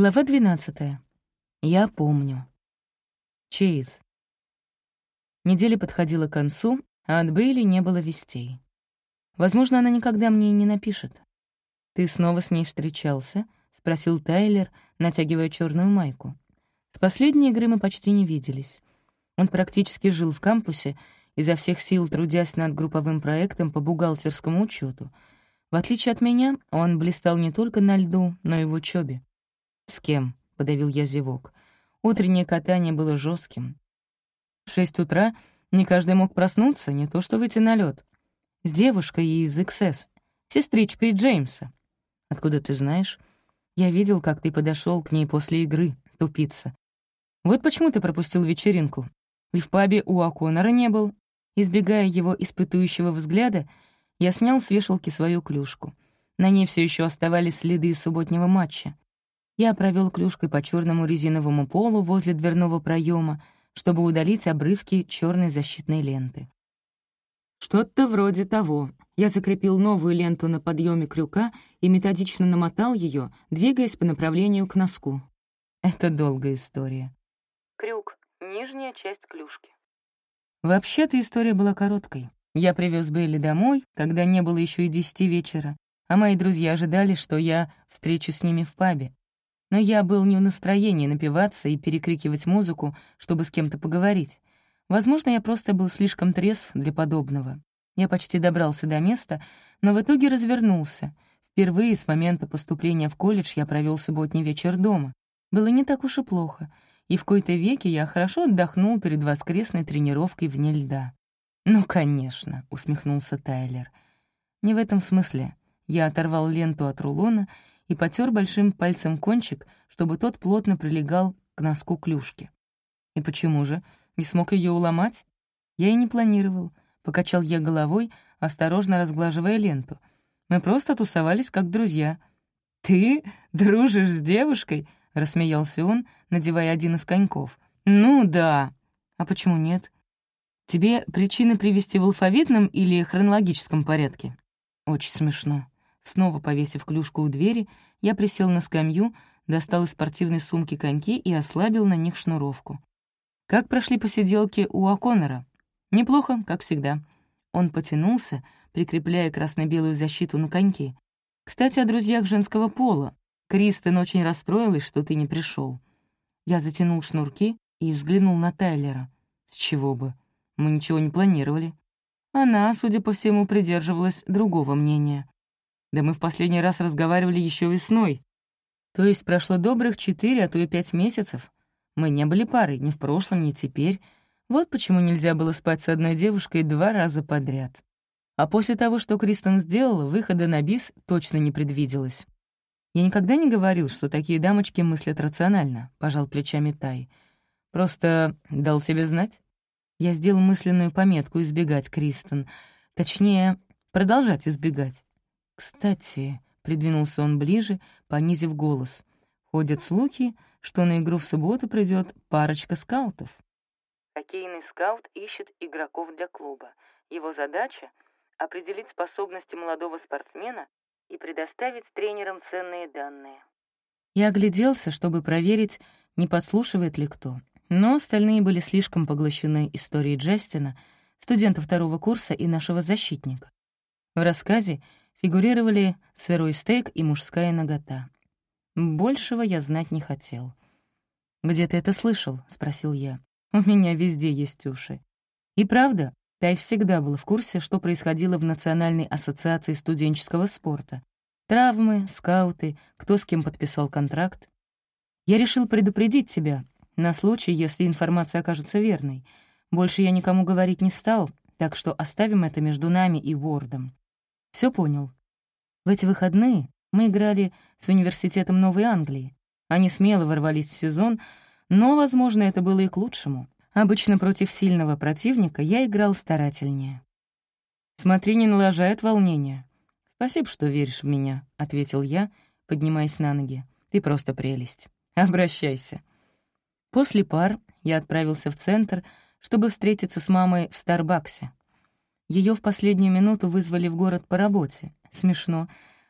Глава 12. Я помню. Чейз. Неделя подходила к концу, а от Бейли не было вестей. Возможно, она никогда мне и не напишет. «Ты снова с ней встречался?» — спросил Тайлер, натягивая черную майку. С последней игры мы почти не виделись. Он практически жил в кампусе, изо всех сил трудясь над групповым проектом по бухгалтерскому учету. В отличие от меня, он блистал не только на льду, но и в учебе. «С кем?» — подавил я зевок. Утреннее катание было жестким. В шесть утра не каждый мог проснуться, не то что выйти на лед. С девушкой из XS, сестричкой Джеймса. Откуда ты знаешь? Я видел, как ты подошел к ней после игры, тупица. Вот почему ты пропустил вечеринку. И в пабе у Аконора не был. Избегая его испытующего взгляда, я снял с вешалки свою клюшку. На ней все еще оставались следы субботнего матча. Я провел клюшкой по черному резиновому полу возле дверного проема, чтобы удалить обрывки черной защитной ленты. Что-то вроде того. Я закрепил новую ленту на подъеме крюка и методично намотал ее, двигаясь по направлению к носку. Это долгая история. Крюк — нижняя часть клюшки. Вообще-то история была короткой. Я привез Бейли домой, когда не было еще и десяти вечера, а мои друзья ожидали, что я встречу с ними в пабе но я был не в настроении напиваться и перекрикивать музыку, чтобы с кем-то поговорить. Возможно, я просто был слишком трезв для подобного. Я почти добрался до места, но в итоге развернулся. Впервые с момента поступления в колледж я провел субботний вечер дома. Было не так уж и плохо, и в кои-то веке я хорошо отдохнул перед воскресной тренировкой вне льда. «Ну, конечно», — усмехнулся Тайлер. «Не в этом смысле». Я оторвал ленту от рулона и потер большим пальцем кончик, чтобы тот плотно прилегал к носку клюшки. И почему же? Не смог ее уломать? Я и не планировал. Покачал я головой, осторожно разглаживая ленту. Мы просто тусовались как друзья. «Ты дружишь с девушкой?» — рассмеялся он, надевая один из коньков. «Ну да. А почему нет? Тебе причины привести в алфавитном или хронологическом порядке?» «Очень смешно. Снова повесив клюшку у двери, я присел на скамью, достал из спортивной сумки коньки и ослабил на них шнуровку. Как прошли посиделки у О'Коннора? Неплохо, как всегда. Он потянулся, прикрепляя красно-белую защиту на коньки. «Кстати, о друзьях женского пола. Кристен очень расстроилась, что ты не пришел. Я затянул шнурки и взглянул на Тайлера. С чего бы? Мы ничего не планировали. Она, судя по всему, придерживалась другого мнения. Да мы в последний раз разговаривали еще весной. То есть прошло добрых четыре, а то и пять месяцев. Мы не были парой ни в прошлом, ни теперь. Вот почему нельзя было спать с одной девушкой два раза подряд. А после того, что Кристен сделала, выхода на бис точно не предвиделось. «Я никогда не говорил, что такие дамочки мыслят рационально», — пожал плечами Тай. «Просто дал тебе знать?» Я сделал мысленную пометку избегать Кристен. Точнее, продолжать избегать. «Кстати», — придвинулся он ближе, понизив голос, «ходят слухи, что на игру в субботу придет парочка скаутов». Хоккейный скаут ищет игроков для клуба. Его задача — определить способности молодого спортсмена и предоставить тренерам ценные данные. Я огляделся, чтобы проверить, не подслушивает ли кто, но остальные были слишком поглощены историей Джастина, студента второго курса и нашего защитника. В рассказе фигурировали сырой стейк и мужская нагота. Большего я знать не хотел. «Где ты это слышал?» — спросил я. «У меня везде есть уши». И правда, Тай всегда был в курсе, что происходило в Национальной ассоциации студенческого спорта. Травмы, скауты, кто с кем подписал контракт. Я решил предупредить тебя, на случай, если информация окажется верной. Больше я никому говорить не стал, так что оставим это между нами и Вордом. Все понял. В эти выходные мы играли с университетом Новой Англии. Они смело ворвались в сезон, но, возможно, это было и к лучшему. Обычно против сильного противника я играл старательнее. «Смотри, не налажает волнение». «Спасибо, что веришь в меня», — ответил я, поднимаясь на ноги. «Ты просто прелесть. Обращайся». После пар я отправился в центр, чтобы встретиться с мамой в Старбаксе. Ее в последнюю минуту вызвали в город по работе. Смешно.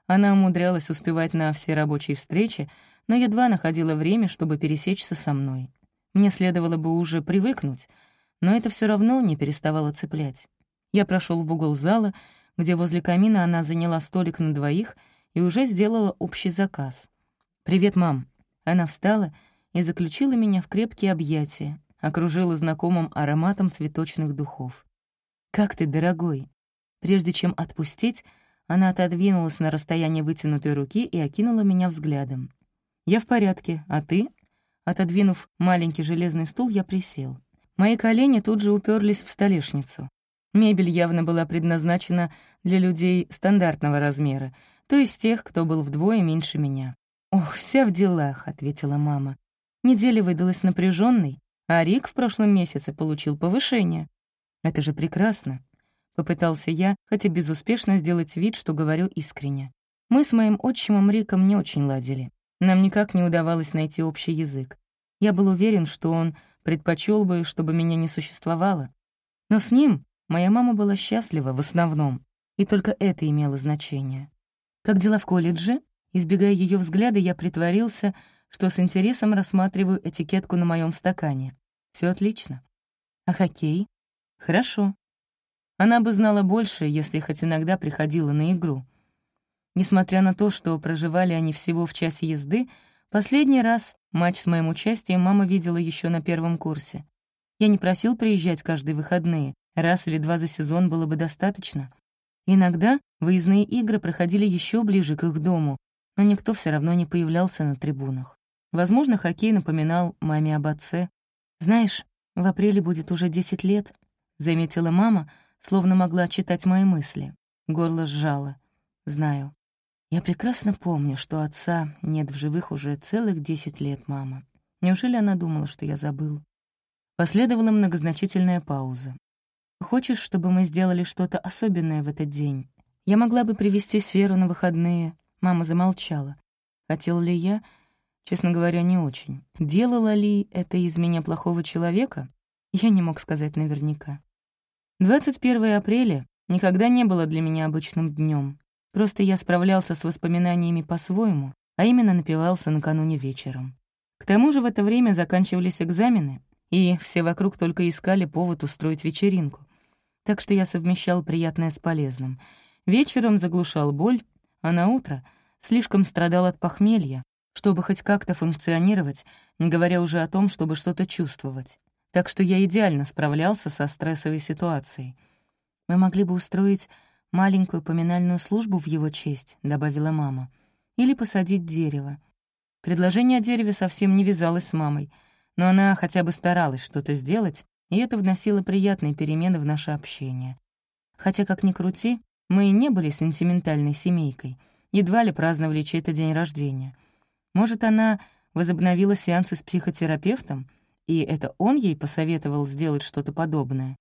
Она умудрялась успевать на все рабочие встречи, но едва находила время, чтобы пересечься со мной. Мне следовало бы уже привыкнуть, но это все равно не переставало цеплять. Я прошел в угол зала, где возле камина она заняла столик на двоих и уже сделала общий заказ. «Привет, мам». Она встала и заключила меня в крепкие объятия, окружила знакомым ароматом цветочных духов. «Как ты, дорогой?» Прежде чем отпустить, она отодвинулась на расстояние вытянутой руки и окинула меня взглядом. «Я в порядке, а ты?» Отодвинув маленький железный стул, я присел. Мои колени тут же уперлись в столешницу. Мебель явно была предназначена для людей стандартного размера, то есть тех, кто был вдвое меньше меня. «Ох, вся в делах», — ответила мама. «Неделя выдалась напряженной, а Рик в прошлом месяце получил повышение. Это же прекрасно», — попытался я, хотя безуспешно сделать вид, что говорю искренне. Мы с моим отчимом Риком не очень ладили. Нам никак не удавалось найти общий язык. Я был уверен, что он предпочел бы, чтобы меня не существовало. Но с ним моя мама была счастлива в основном, и только это имело значение. Как дела в колледже? Избегая ее взгляда, я притворился, что с интересом рассматриваю этикетку на моем стакане. Все отлично. А хоккей? Хорошо. Она бы знала больше, если хоть иногда приходила на игру. Несмотря на то, что проживали они всего в часе езды, последний раз матч с моим участием мама видела еще на первом курсе. Я не просил приезжать каждые выходные, раз или два за сезон было бы достаточно. Иногда выездные игры проходили еще ближе к их дому, но никто все равно не появлялся на трибунах. Возможно, хоккей напоминал маме об отце. «Знаешь, в апреле будет уже 10 лет», — заметила мама, словно могла читать мои мысли. Горло сжало. «Знаю. Я прекрасно помню, что отца нет в живых уже целых десять лет, мама. Неужели она думала, что я забыл? Последовала многозначительная пауза. «Хочешь, чтобы мы сделали что-то особенное в этот день? Я могла бы привести Сверу на выходные». Мама замолчала. Хотел ли я? Честно говоря, не очень. Делала ли это из меня плохого человека? Я не мог сказать наверняка. 21 апреля никогда не было для меня обычным днем. Просто я справлялся с воспоминаниями по-своему, а именно напивался накануне вечером. К тому же в это время заканчивались экзамены, и все вокруг только искали повод устроить вечеринку. Так что я совмещал приятное с полезным. Вечером заглушал боль, а на утро слишком страдал от похмелья, чтобы хоть как-то функционировать, не говоря уже о том, чтобы что-то чувствовать. Так что я идеально справлялся со стрессовой ситуацией. Мы могли бы устроить маленькую поминальную службу в его честь», — добавила мама. «Или посадить дерево». Предложение о дереве совсем не вязалось с мамой, но она хотя бы старалась что-то сделать, и это вносило приятные перемены в наше общение. Хотя, как ни крути, мы и не были сентиментальной семейкой, едва ли праздновали чей-то день рождения. Может, она возобновила сеансы с психотерапевтом, и это он ей посоветовал сделать что-то подобное.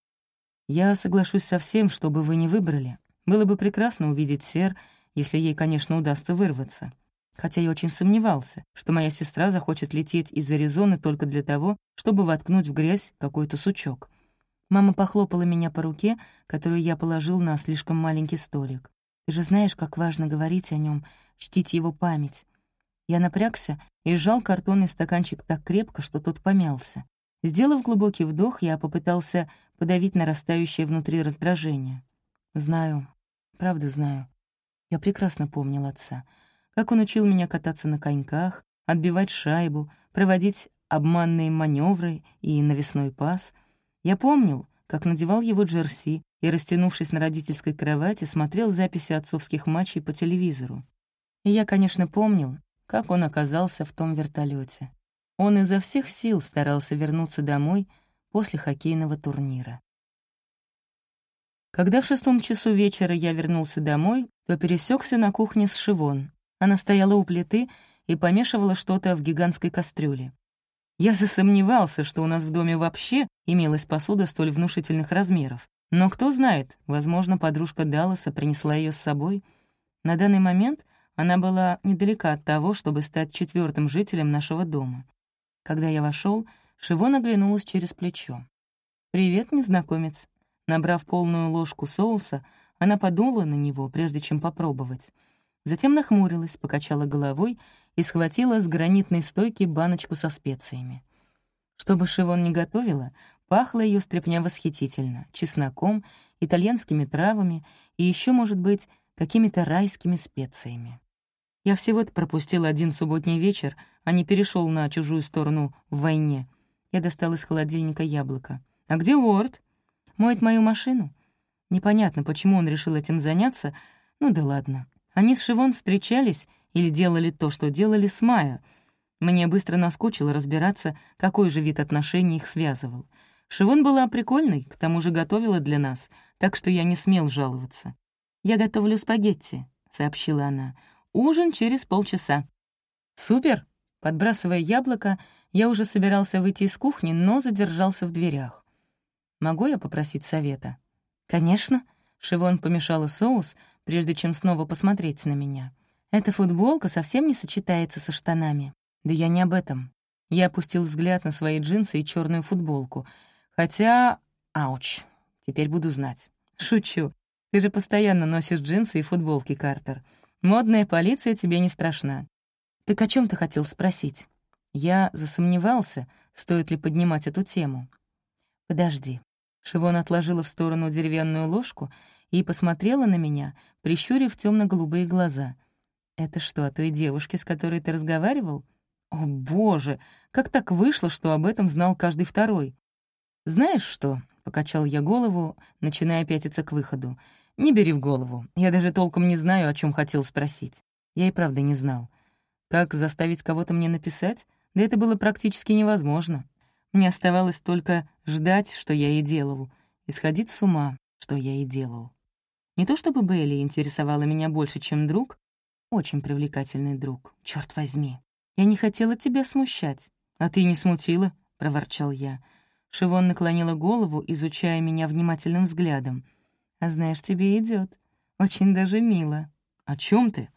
«Я соглашусь со всем, что бы вы не выбрали», было бы прекрасно увидеть Сер, если ей, конечно, удастся вырваться. Хотя я очень сомневался, что моя сестра захочет лететь из Аризоны только для того, чтобы воткнуть в грязь какой-то сучок. Мама похлопала меня по руке, которую я положил на слишком маленький столик. «Ты же знаешь, как важно говорить о нем, чтить его память». Я напрягся и сжал картонный стаканчик так крепко, что тот помялся. Сделав глубокий вдох, я попытался подавить нарастающее внутри раздражение. Знаю, Правда знаю. Я прекрасно помнил отца. Как он учил меня кататься на коньках, отбивать шайбу, проводить обманные маневры и навесной пас. Я помнил, как надевал его джерси и, растянувшись на родительской кровати, смотрел записи отцовских матчей по телевизору. И я, конечно, помнил, как он оказался в том вертолете. Он изо всех сил старался вернуться домой после хоккейного турнира. Когда в шестом часу вечера я вернулся домой, то пересекся на кухне с Шивон. Она стояла у плиты и помешивала что-то в гигантской кастрюле. Я засомневался, что у нас в доме вообще имелась посуда столь внушительных размеров. Но кто знает, возможно, подружка Далласа принесла ее с собой. На данный момент она была недалека от того, чтобы стать четвертым жителем нашего дома. Когда я вошел, Шивон оглянулась через плечо. «Привет, незнакомец», Набрав полную ложку соуса, она подула на него, прежде чем попробовать. Затем нахмурилась, покачала головой и схватила с гранитной стойки баночку со специями. Что бы Шивон ни готовила, пахло ее стряпня восхитительно — чесноком, итальянскими травами и еще, может быть, какими-то райскими специями. Я всего-то пропустил один субботний вечер, а не перешел на чужую сторону в войне. Я достал из холодильника яблоко. «А где Уорд?» «Моет мою машину?» Непонятно, почему он решил этим заняться. Ну да ладно. Они с Шивон встречались или делали то, что делали с Майя. Мне быстро наскучило разбираться, какой же вид отношений их связывал. Шивон была прикольной, к тому же готовила для нас, так что я не смел жаловаться. «Я готовлю спагетти», — сообщила она. «Ужин через полчаса». «Супер!» Подбрасывая яблоко, я уже собирался выйти из кухни, но задержался в дверях. «Могу я попросить совета?» «Конечно». Шивон помешала соус, прежде чем снова посмотреть на меня. «Эта футболка совсем не сочетается со штанами». «Да я не об этом». Я опустил взгляд на свои джинсы и черную футболку. Хотя... Ауч. Теперь буду знать. Шучу. Ты же постоянно носишь джинсы и футболки, Картер. Модная полиция тебе не страшна. Так о чем ты хотел спросить? Я засомневался, стоит ли поднимать эту тему. Подожди. Шивон отложила в сторону деревянную ложку и посмотрела на меня, прищурив темно голубые глаза. «Это что, о той девушке, с которой ты разговаривал?» «О, боже! Как так вышло, что об этом знал каждый второй?» «Знаешь что?» — покачал я голову, начиная пятиться к выходу. «Не бери в голову. Я даже толком не знаю, о чем хотел спросить. Я и правда не знал. Как заставить кого-то мне написать? Да это было практически невозможно. Мне оставалось только ждать, что я и делал, и сходить с ума, что я и делал. Не то чтобы Бейли интересовала меня больше, чем друг, очень привлекательный друг, черт возьми. Я не хотела тебя смущать. А ты не смутила, — проворчал я. Шивон наклонила голову, изучая меня внимательным взглядом. «А знаешь, тебе идет. Очень даже мило. О чем ты?»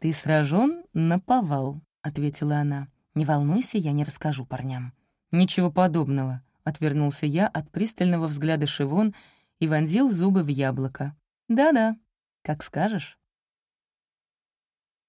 «Ты сражен на повал», — ответила она. «Не волнуйся, я не расскажу парням». «Ничего подобного», — отвернулся я от пристального взгляда Шивон и вонзил зубы в яблоко. «Да-да, как скажешь».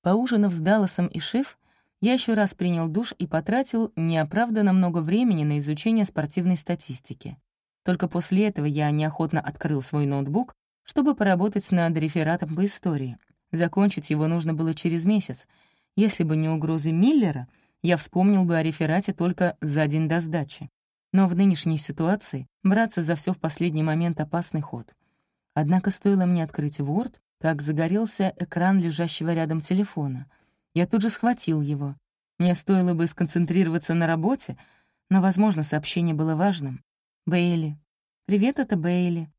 Поужинав с Далласом и Шиф, я еще раз принял душ и потратил неоправданно много времени на изучение спортивной статистики. Только после этого я неохотно открыл свой ноутбук, чтобы поработать над рефератом по истории. Закончить его нужно было через месяц. Если бы не угрозы Миллера — я вспомнил бы о реферате только за день до сдачи. Но в нынешней ситуации браться за все в последний момент — опасный ход. Однако стоило мне открыть Word, как загорелся экран лежащего рядом телефона. Я тут же схватил его. Мне стоило бы сконцентрироваться на работе, но, возможно, сообщение было важным. «Бейли. Привет, это Бейли.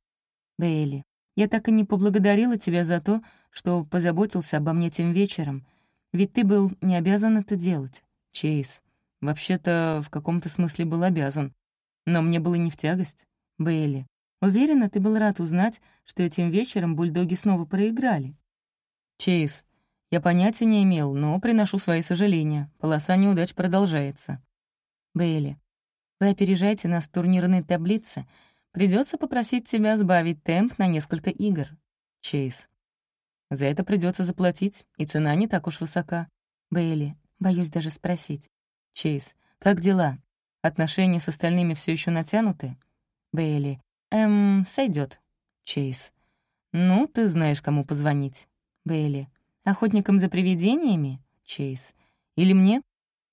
Бейли. Я так и не поблагодарила тебя за то, что позаботился обо мне тем вечером, ведь ты был не обязан это делать. Чейз. Вообще-то, в каком-то смысле был обязан. Но мне было не в тягость. Бейли. Уверена, ты был рад узнать, что этим вечером бульдоги снова проиграли. Чейз. Я понятия не имел, но приношу свои сожаления. Полоса неудач продолжается. Бейли. Вы опережаете нас в турнирной таблице. Придется попросить тебя сбавить темп на несколько игр. Чейз. За это придется заплатить, и цена не так уж высока. Бейли. Боюсь даже спросить. Чейз, как дела? Отношения с остальными все еще натянуты? Бейли, эм, сойдет. Чейз, ну, ты знаешь, кому позвонить. Бейли, охотникам за привидениями? Чейз, или мне?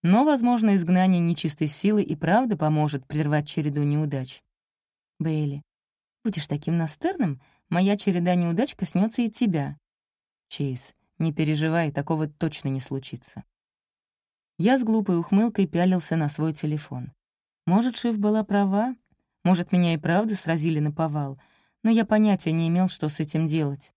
Но, возможно, изгнание нечистой силы и правда поможет прервать череду неудач. Бейли, будешь таким настырным, моя череда неудач коснется и тебя. Чейз, не переживай, такого точно не случится. Я с глупой ухмылкой пялился на свой телефон. Может, Шиф была права? Может, меня и правда сразили на повал? Но я понятия не имел, что с этим делать.